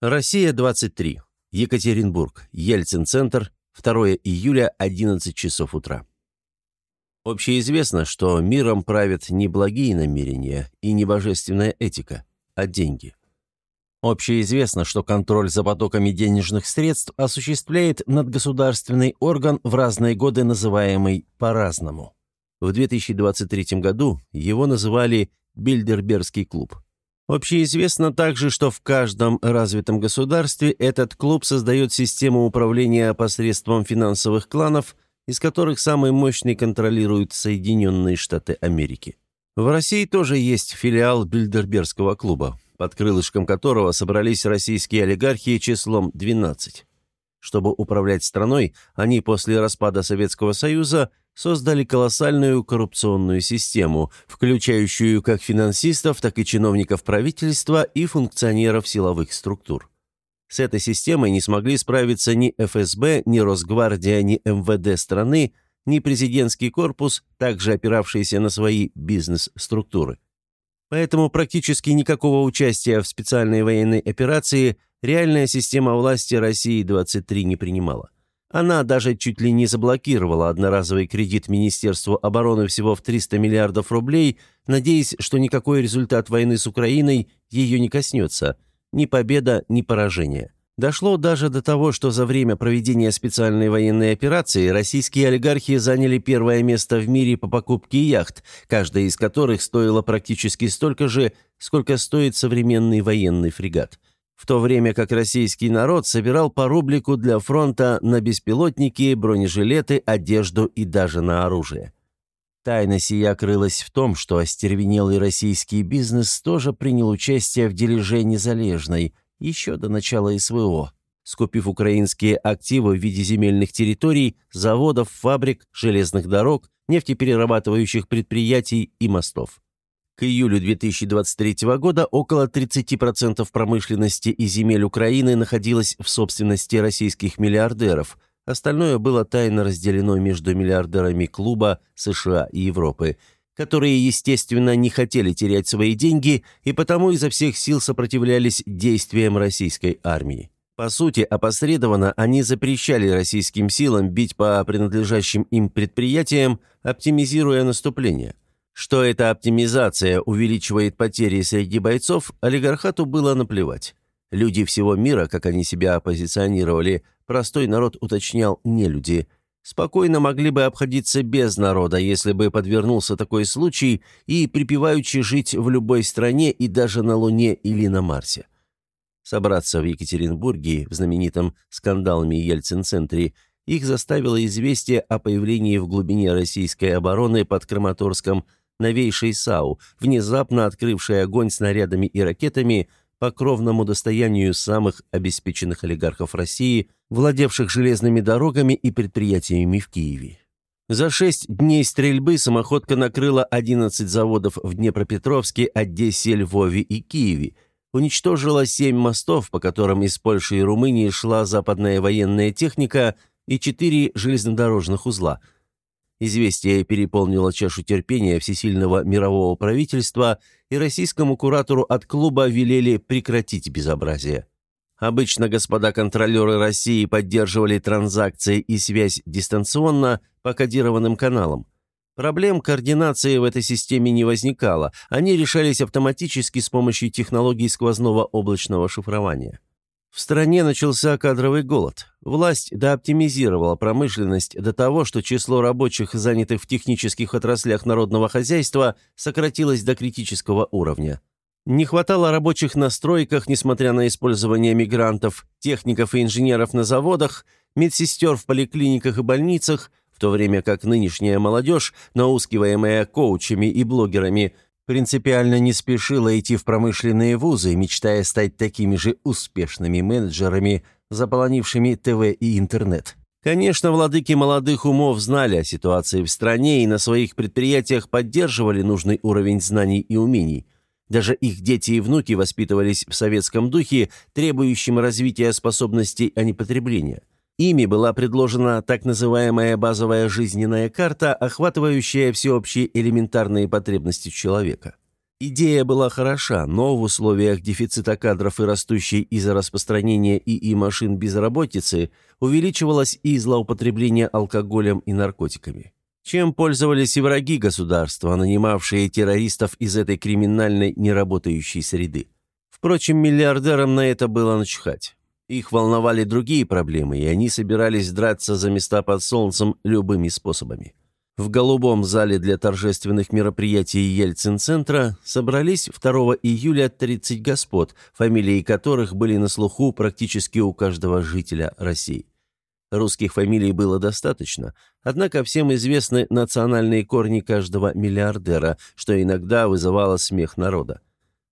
Россия-23. Екатеринбург. Ельцин-центр. 2 июля, 11 часов утра. Общеизвестно, что миром правят не благие намерения и не божественная этика, а деньги. Общеизвестно, что контроль за потоками денежных средств осуществляет надгосударственный орган в разные годы, называемый по-разному. В 2023 году его называли «Бильдербергский клуб». Общеизвестно также, что в каждом развитом государстве этот клуб создает систему управления посредством финансовых кланов, из которых самый мощный контролируют Соединенные Штаты Америки. В России тоже есть филиал Бильдербергского клуба, под крылышком которого собрались российские олигархи числом 12. Чтобы управлять страной, они после распада Советского Союза создали колоссальную коррупционную систему, включающую как финансистов, так и чиновников правительства и функционеров силовых структур. С этой системой не смогли справиться ни ФСБ, ни Росгвардия, ни МВД страны, ни президентский корпус, также опиравшийся на свои бизнес-структуры. Поэтому практически никакого участия в специальной военной операции реальная система власти России-23 не принимала. Она даже чуть ли не заблокировала одноразовый кредит Министерству обороны всего в 300 миллиардов рублей, надеясь, что никакой результат войны с Украиной ее не коснется. Ни победа, ни поражение. Дошло даже до того, что за время проведения специальной военной операции российские олигархи заняли первое место в мире по покупке яхт, каждая из которых стоила практически столько же, сколько стоит современный военный фрегат в то время как российский народ собирал по рублику для фронта на беспилотники, бронежилеты, одежду и даже на оружие. Тайна сия крылась в том, что остервенелый российский бизнес тоже принял участие в дележе незалежной, еще до начала СВО, скупив украинские активы в виде земельных территорий, заводов, фабрик, железных дорог, нефтеперерабатывающих предприятий и мостов. К июлю 2023 года около 30% промышленности и земель Украины находилось в собственности российских миллиардеров. Остальное было тайно разделено между миллиардерами клуба США и Европы, которые, естественно, не хотели терять свои деньги и потому изо всех сил сопротивлялись действиям российской армии. По сути, опосредованно они запрещали российским силам бить по принадлежащим им предприятиям, оптимизируя наступление – что эта оптимизация увеличивает потери среди бойцов, олигархату было наплевать. Люди всего мира, как они себя позиционировали, простой народ уточнял не люди, спокойно могли бы обходиться без народа, если бы подвернулся такой случай и припеваючи жить в любой стране и даже на Луне или на Марсе. Собраться в Екатеринбурге в знаменитом скандалами Ельцин-центре их заставило известие о появлении в глубине российской обороны под Краматорском – новейшей САУ, внезапно открывшей огонь снарядами и ракетами по кровному достоянию самых обеспеченных олигархов России, владевших железными дорогами и предприятиями в Киеве. За шесть дней стрельбы самоходка накрыла 11 заводов в Днепропетровске, Одессе, Львове и Киеве, уничтожила семь мостов, по которым из Польши и Румынии шла западная военная техника, и четыре железнодорожных узла – Известие переполнило чашу терпения всесильного мирового правительства, и российскому куратору от клуба велели прекратить безобразие. Обычно господа контролеры России поддерживали транзакции и связь дистанционно по кодированным каналам. Проблем координации в этой системе не возникало, они решались автоматически с помощью технологий сквозного облачного шифрования. В стране начался кадровый голод. Власть дооптимизировала промышленность до того, что число рабочих, занятых в технических отраслях народного хозяйства, сократилось до критического уровня. Не хватало рабочих на стройках, несмотря на использование мигрантов, техников и инженеров на заводах, медсестер в поликлиниках и больницах, в то время как нынешняя молодежь, наускиваемая коучами и блогерами – принципиально не спешила идти в промышленные вузы, мечтая стать такими же успешными менеджерами, заполонившими ТВ и интернет. Конечно, владыки молодых умов знали о ситуации в стране и на своих предприятиях поддерживали нужный уровень знаний и умений. Даже их дети и внуки воспитывались в советском духе, требующем развития способностей, а не потребления. Ими была предложена так называемая базовая жизненная карта, охватывающая всеобщие элементарные потребности человека. Идея была хороша, но в условиях дефицита кадров и растущей из-за распространения ИИ машин безработицы увеличивалось и злоупотребление алкоголем и наркотиками. Чем пользовались и враги государства, нанимавшие террористов из этой криминальной неработающей среды. Впрочем, миллиардерам на это было начхать. Их волновали другие проблемы, и они собирались драться за места под солнцем любыми способами. В голубом зале для торжественных мероприятий Ельцин-центра собрались 2 июля 30 господ, фамилии которых были на слуху практически у каждого жителя России. Русских фамилий было достаточно, однако всем известны национальные корни каждого миллиардера, что иногда вызывало смех народа.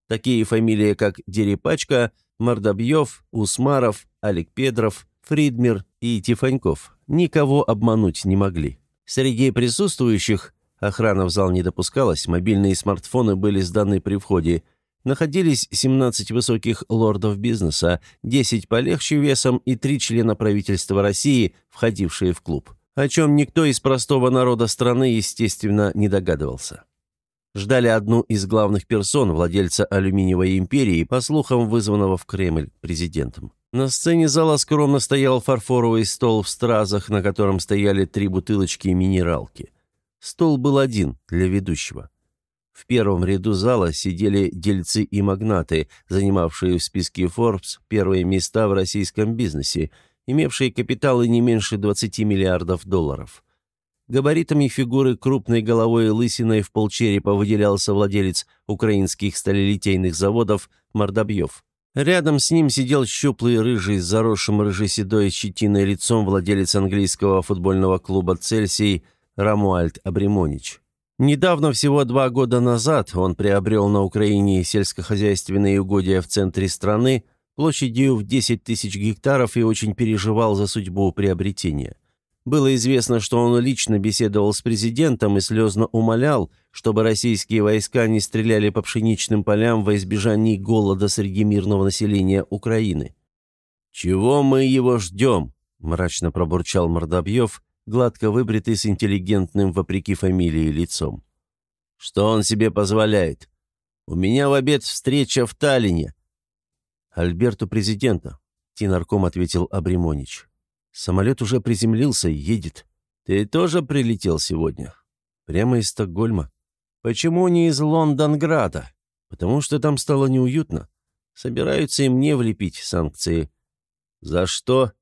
Такие фамилии, как Дерипачка, Мордобьев, Усмаров, Алик Педров, Фридмер и Тифаньков никого обмануть не могли. Среди присутствующих охрана в зал не допускалась, мобильные смартфоны были сданы при входе. Находились 17 высоких лордов бизнеса, 10 полегче весом и 3 члена правительства России, входившие в клуб. О чем никто из простого народа страны, естественно, не догадывался. Ждали одну из главных персон, владельца алюминиевой империи, по слухам вызванного в Кремль президентом. На сцене зала скромно стоял фарфоровый стол в стразах, на котором стояли три бутылочки и минералки. Стол был один, для ведущего. В первом ряду зала сидели дельцы и магнаты, занимавшие в списке Forbes первые места в российском бизнесе, имевшие капиталы не меньше 20 миллиардов долларов. Габаритами фигуры крупной головой и лысиной в полчерепа выделялся владелец украинских сталелитейных заводов Мордобьев. Рядом с ним сидел щуплый рыжий с заросшим рыжеседой щетиной лицом владелец английского футбольного клуба «Цельсий» Рамуальд Абримонич. Недавно, всего два года назад, он приобрел на Украине сельскохозяйственные угодья в центре страны площадью в 10 тысяч гектаров и очень переживал за судьбу приобретения. Было известно, что он лично беседовал с президентом и слезно умолял, чтобы российские войска не стреляли по пшеничным полям во избежание голода среди мирного населения Украины. «Чего мы его ждем?» – мрачно пробурчал Мордобьев, гладко выбритый с интеллигентным, вопреки фамилии, лицом. «Что он себе позволяет? У меня в обед встреча в Таллине». «Альберту президента», – Тинарком ответил Абримонич. Самолет уже приземлился и едет. Ты тоже прилетел сегодня? Прямо из Стокгольма. Почему не из Лондонграда? Потому что там стало неуютно. Собираются и мне влепить санкции. За что?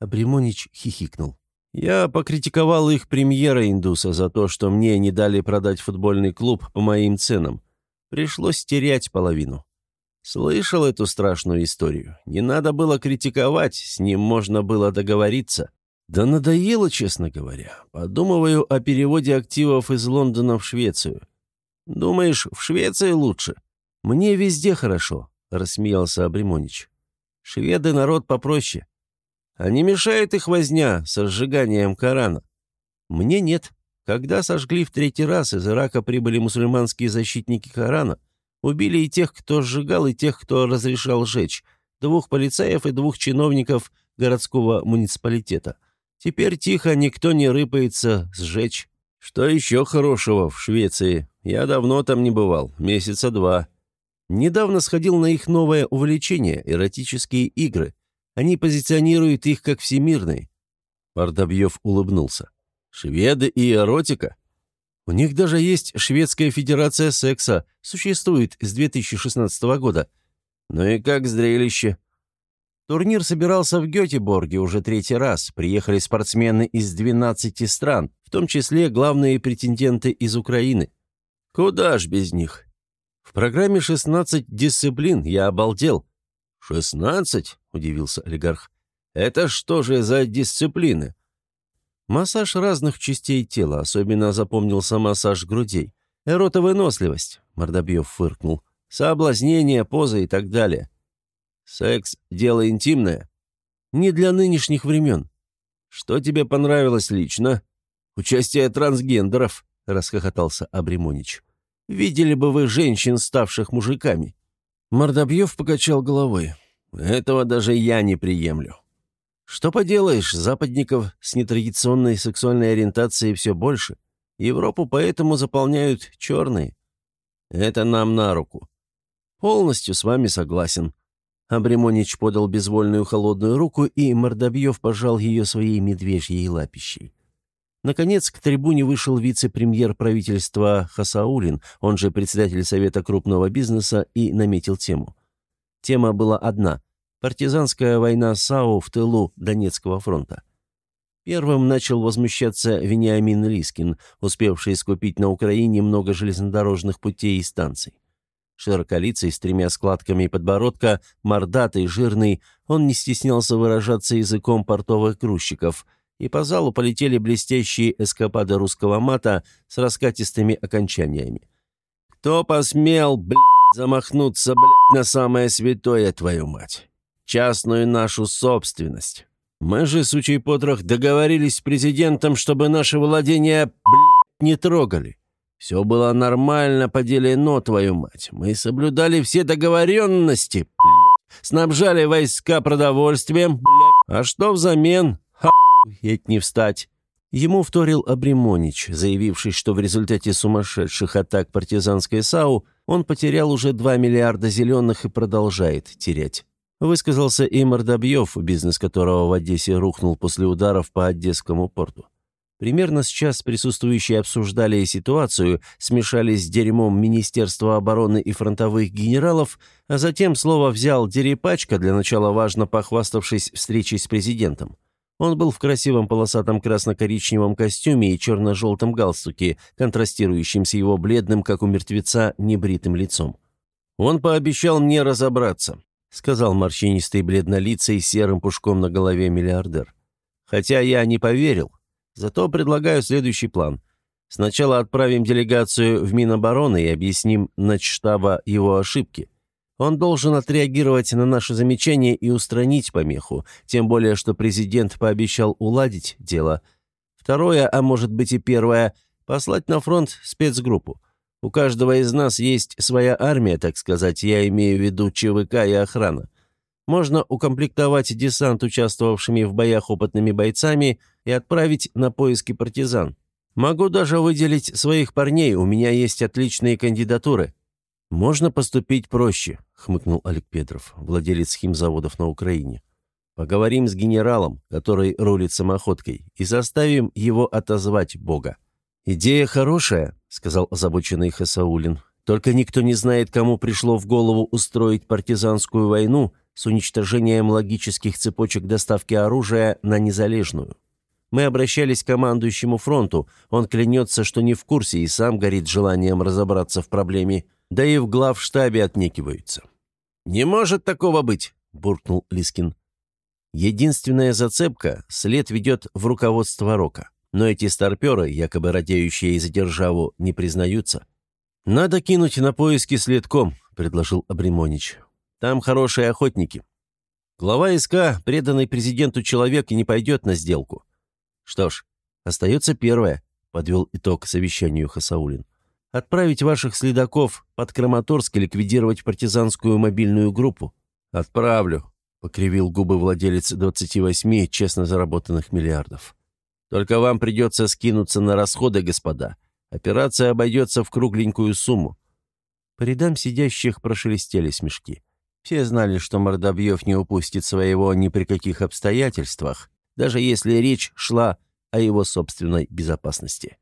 Абримонич хихикнул. Я покритиковал их премьера индуса за то, что мне не дали продать футбольный клуб по моим ценам. Пришлось терять половину. Слышал эту страшную историю. Не надо было критиковать, с ним можно было договориться. Да надоело, честно говоря. Подумываю о переводе активов из Лондона в Швецию. Думаешь, в Швеции лучше? Мне везде хорошо, рассмеялся Абримонич. Шведы народ попроще. А не мешает их возня со сжиганием Корана? Мне нет. Когда сожгли в третий раз, из Ирака прибыли мусульманские защитники Корана – Убили и тех, кто сжигал, и тех, кто разрешал жечь. Двух полицаев и двух чиновников городского муниципалитета. Теперь тихо, никто не рыпается сжечь. Что еще хорошего в Швеции? Я давно там не бывал, месяца два. Недавно сходил на их новое увлечение – эротические игры. Они позиционируют их как всемирные. Мордобьев улыбнулся. «Шведы и эротика? У них даже есть Шведская Федерация Секса, существует с 2016 года. Ну и как зрелище. Турнир собирался в Гетеборге уже третий раз. Приехали спортсмены из 12 стран, в том числе главные претенденты из Украины. Куда ж без них? В программе 16 дисциплин, я обалдел. «Шестнадцать?» – удивился олигарх. «Это что же за дисциплины?» Массаж разных частей тела, особенно запомнился массаж грудей. Эротовыносливость, Мордобьев фыркнул. Соблазнение, поза и так далее. Секс – дело интимное. Не для нынешних времен. Что тебе понравилось лично? Участие трансгендеров, расхохотался Абримонич. Видели бы вы женщин, ставших мужиками. Мордобьев покачал головой. Этого даже я не приемлю. Что поделаешь, западников с нетрадиционной сексуальной ориентацией все больше. Европу поэтому заполняют черные. Это нам на руку». «Полностью с вами согласен». Абремонич подал безвольную холодную руку, и Мордобьев пожал ее своей медвежьей лапищей. Наконец, к трибуне вышел вице-премьер правительства Хасаулин, он же председатель Совета крупного бизнеса, и наметил тему. Тема была одна – партизанская война САУ в тылу Донецкого фронта. Первым начал возмущаться Вениамин Лискин, успевший скупить на Украине много железнодорожных путей и станций. Широколицый, с тремя складками подбородка, мордатый, жирный, он не стеснялся выражаться языком портовых грузчиков – и по залу полетели блестящие эскапады русского мата с раскатистыми окончаниями. «Кто посмел, блядь, замахнуться, блядь, на самое святое, твою мать? Частную нашу собственность. Мы же, сучий потрох, договорились с президентом, чтобы наши владения, блядь, не трогали. Все было нормально поделено, твою мать. Мы соблюдали все договоренности, блядь. Снабжали войска продовольствием, блядь. А что взамен? Еть не встать!» Ему вторил Абримонич, заявивший, что в результате сумасшедших атак партизанской САУ он потерял уже 2 миллиарда зеленых и продолжает терять. Высказался и Мордобьев, бизнес которого в Одессе рухнул после ударов по Одесскому порту. Примерно сейчас присутствующие обсуждали ситуацию, смешались с дерьмом Министерства обороны и фронтовых генералов, а затем слово взял Дерипачка, для начала важно похваставшись встречей с президентом. Он был в красивом полосатом красно-коричневом костюме и черно-желтом галстуке, контрастирующем с его бледным, как у мертвеца, небритым лицом. «Он пообещал мне разобраться», — сказал морщинистый бледнолицый серым пушком на голове миллиардер. «Хотя я не поверил. Зато предлагаю следующий план. Сначала отправим делегацию в Минобороны и объясним начштаба его ошибки. Он должен отреагировать на наши замечания и устранить помеху, тем более, что президент пообещал уладить дело. Второе, а может быть и первое, послать на фронт спецгруппу. У каждого из нас есть своя армия, так сказать, я имею в виду ЧВК и охрана. Можно укомплектовать десант участвовавшими в боях опытными бойцами и отправить на поиски партизан. Могу даже выделить своих парней, у меня есть отличные кандидатуры. «Можно поступить проще», — хмыкнул Олег Петров, владелец химзаводов на Украине. «Поговорим с генералом, который рулит самоходкой, и заставим его отозвать Бога». «Идея хорошая», — сказал озабоченный Хасаулин. «Только никто не знает, кому пришло в голову устроить партизанскую войну с уничтожением логических цепочек доставки оружия на незалежную. Мы обращались к командующему фронту, он клянется, что не в курсе и сам горит желанием разобраться в проблеме да и в главштабе отнекиваются. «Не может такого быть!» – буркнул Лискин. Единственная зацепка – след ведет в руководство Рока. Но эти старперы, якобы радеющие за державу, не признаются. «Надо кинуть на поиски следком», – предложил Абримонич. «Там хорошие охотники. Глава СК, преданный президенту человек, и не пойдет на сделку». «Что ж, остается первое», – подвел итог совещанию Хасаулин. Отправить ваших следаков под Краматорск и ликвидировать партизанскую мобильную группу? Отправлю, покривил губы владелец 28 честно заработанных миллиардов. Только вам придется скинуться на расходы, господа. Операция обойдется в кругленькую сумму. По рядам сидящих прошелестели смешки. Все знали, что Мордобьев не упустит своего ни при каких обстоятельствах, даже если речь шла о его собственной безопасности.